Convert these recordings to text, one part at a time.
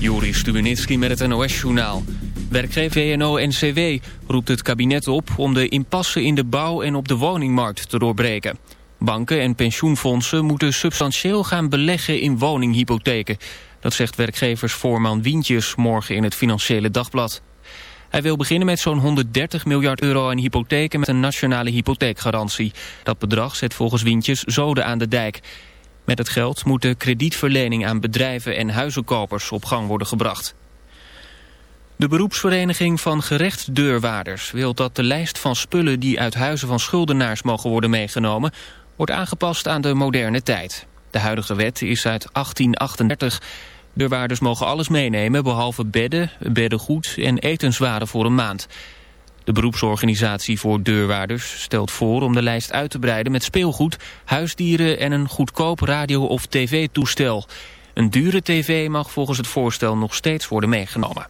Juri Stubenitski met het NOS-journaal. Werkgever VNO-NCW roept het kabinet op om de impasse in de bouw en op de woningmarkt te doorbreken. Banken en pensioenfondsen moeten substantieel gaan beleggen in woninghypotheken. Dat zegt werkgeversvoorman Wientjes morgen in het Financiële Dagblad. Hij wil beginnen met zo'n 130 miljard euro aan hypotheken met een nationale hypotheekgarantie. Dat bedrag zet volgens Wientjes zoden aan de dijk. Met het geld moet de kredietverlening aan bedrijven en huizenkopers op gang worden gebracht. De beroepsvereniging van gerechtsdeurwaarders wil dat de lijst van spullen die uit huizen van schuldenaars mogen worden meegenomen, wordt aangepast aan de moderne tijd. De huidige wet is uit 1838. Deurwaarders mogen alles meenemen behalve bedden, beddengoed en etenswaren voor een maand. De beroepsorganisatie voor deurwaarders stelt voor om de lijst uit te breiden met speelgoed, huisdieren en een goedkoop radio- of tv-toestel. Een dure tv mag volgens het voorstel nog steeds worden meegenomen.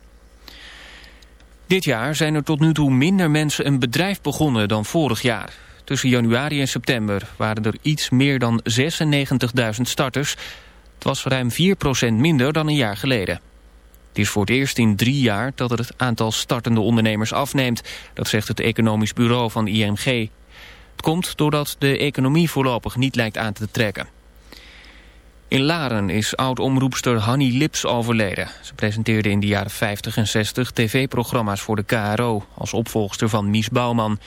Dit jaar zijn er tot nu toe minder mensen een bedrijf begonnen dan vorig jaar. Tussen januari en september waren er iets meer dan 96.000 starters. Het was ruim 4% minder dan een jaar geleden. Het is voor het eerst in drie jaar dat het aantal startende ondernemers afneemt. Dat zegt het economisch bureau van ING. Het komt doordat de economie voorlopig niet lijkt aan te trekken. In Laren is oud-omroepster Hanny Lips overleden. Ze presenteerde in de jaren 50 en 60 tv-programma's voor de KRO... als opvolgster van Mies Bouwman.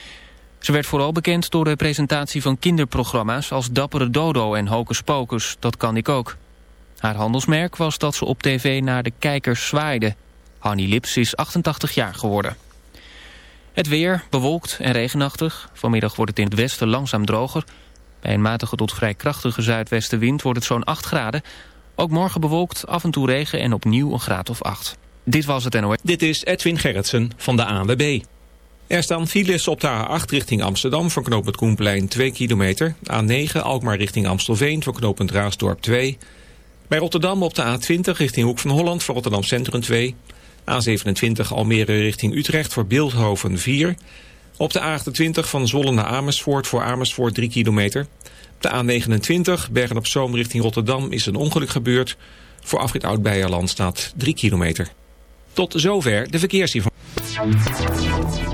Ze werd vooral bekend door de presentatie van kinderprogramma's... als Dappere Dodo en Hocus Pocus, Dat kan ik ook. Haar handelsmerk was dat ze op tv naar de kijkers zwaaide. Hanny Lips is 88 jaar geworden. Het weer, bewolkt en regenachtig. Vanmiddag wordt het in het westen langzaam droger. Bij een matige tot vrij krachtige zuidwestenwind wordt het zo'n 8 graden. Ook morgen bewolkt, af en toe regen en opnieuw een graad of 8. Dit was het NOS. Dit is Edwin Gerritsen van de ANWB. Er staan files op de A8 richting Amsterdam voor knooppunt Koenplein 2 kilometer. A9 Alkmaar richting Amstelveen voor knooppunt Raasdorp 2 bij Rotterdam op de A20 richting Hoek van Holland voor Rotterdam Centrum 2. A27 Almere richting Utrecht voor Beeldhoven 4. Op de A28 van Zwolle naar Amersfoort voor Amersfoort 3 kilometer. Op de A29 Bergen op Zoom richting Rotterdam is een ongeluk gebeurd. Voor afrit Oud-Beierland staat 3 kilometer. Tot zover de verkeersinformatie.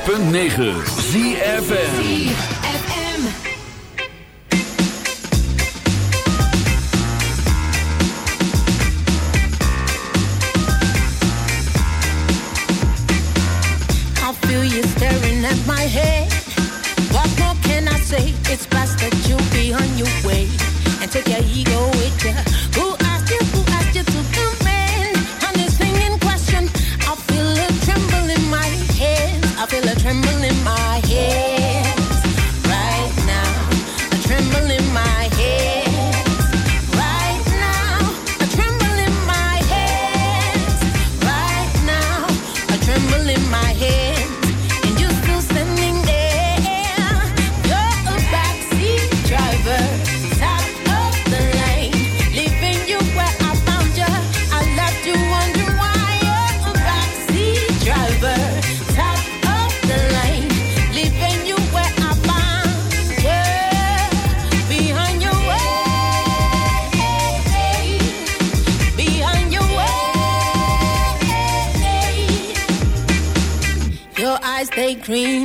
106.9 ZFN It's best that you be on your way. And take your ego with you.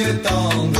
Je tanden,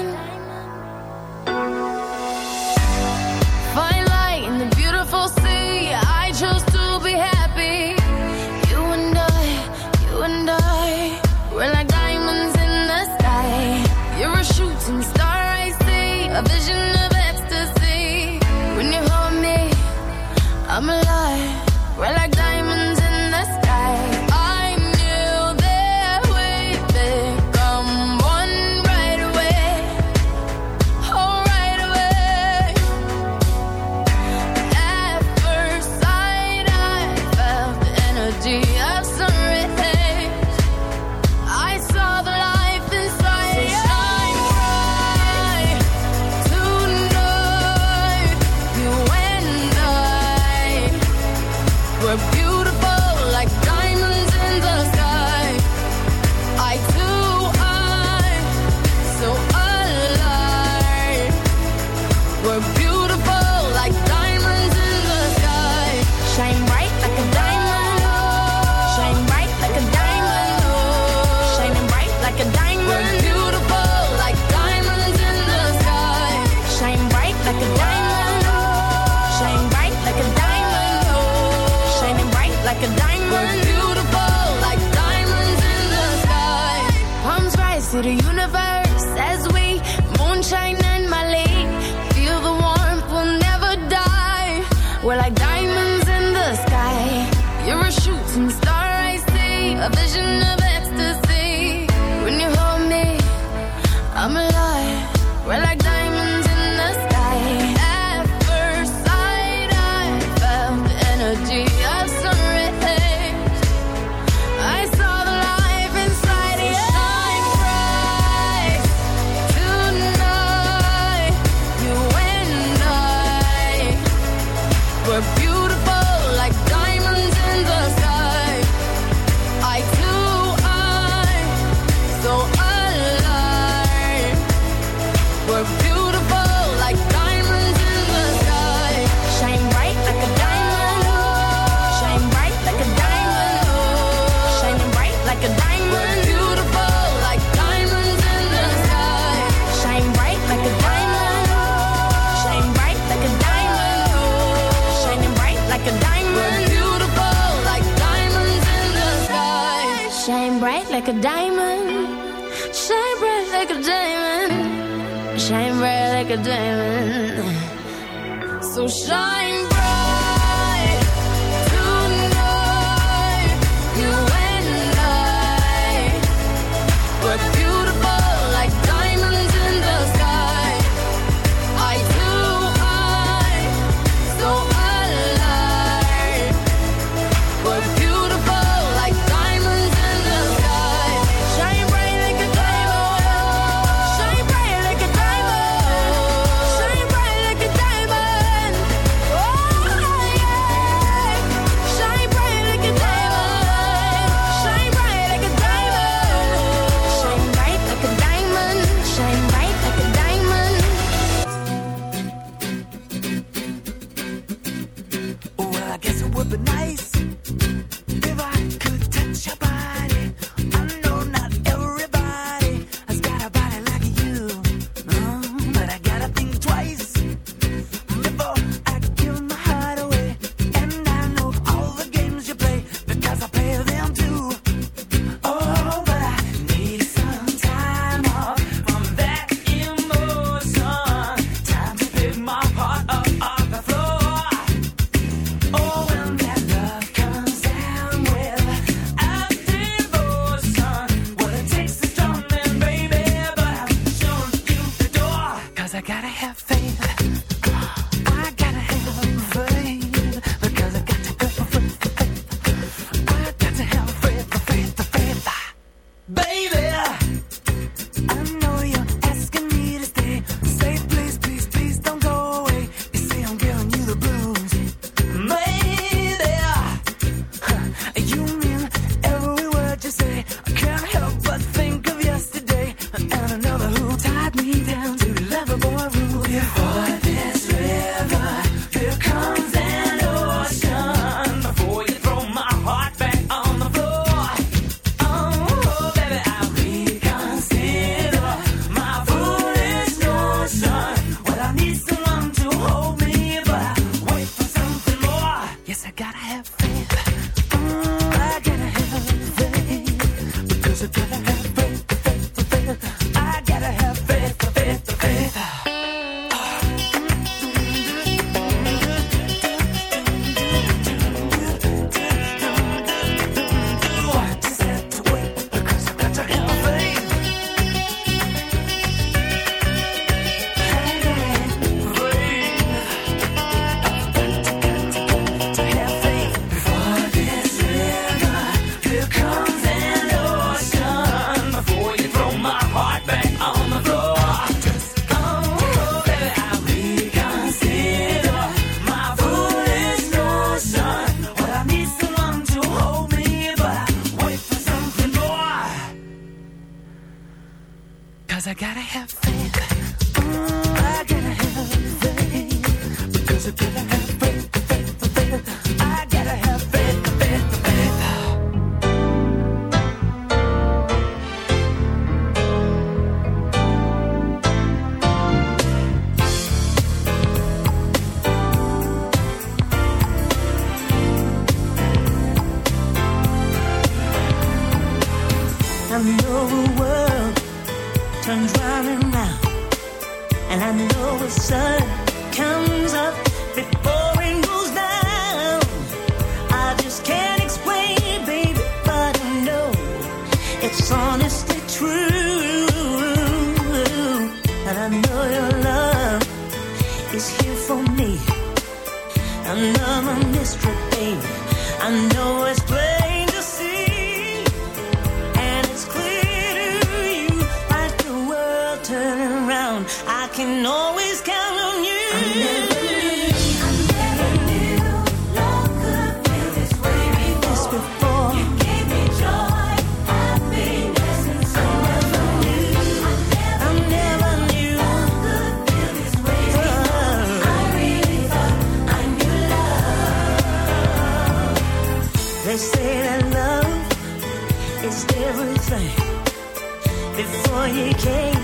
Before you came,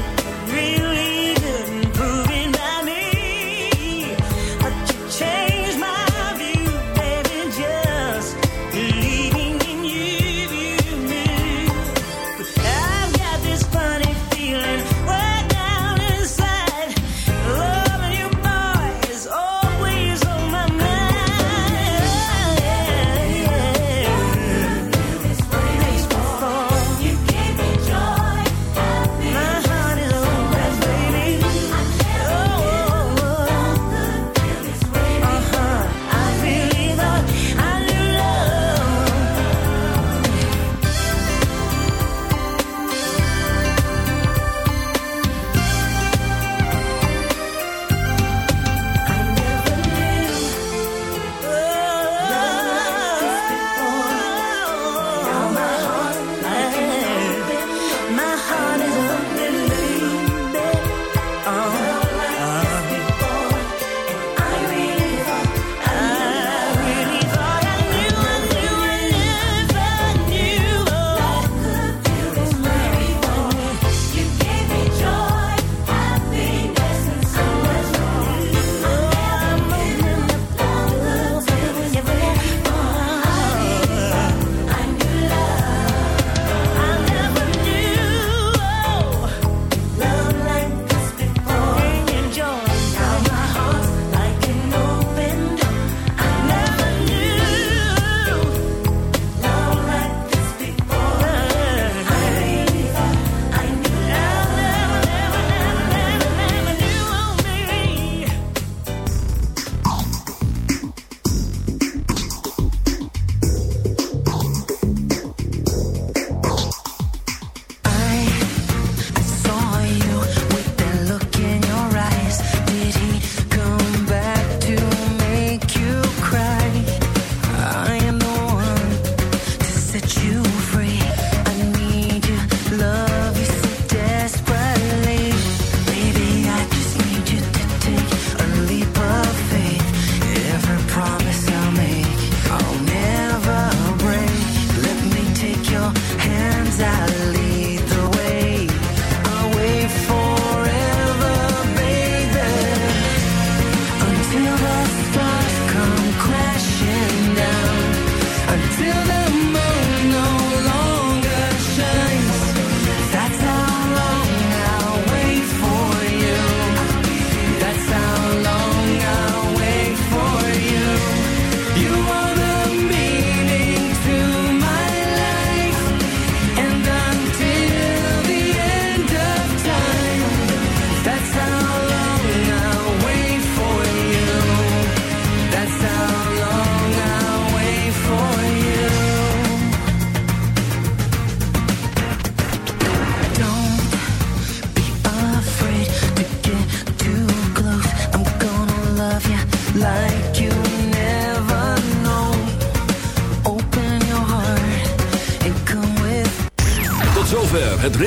really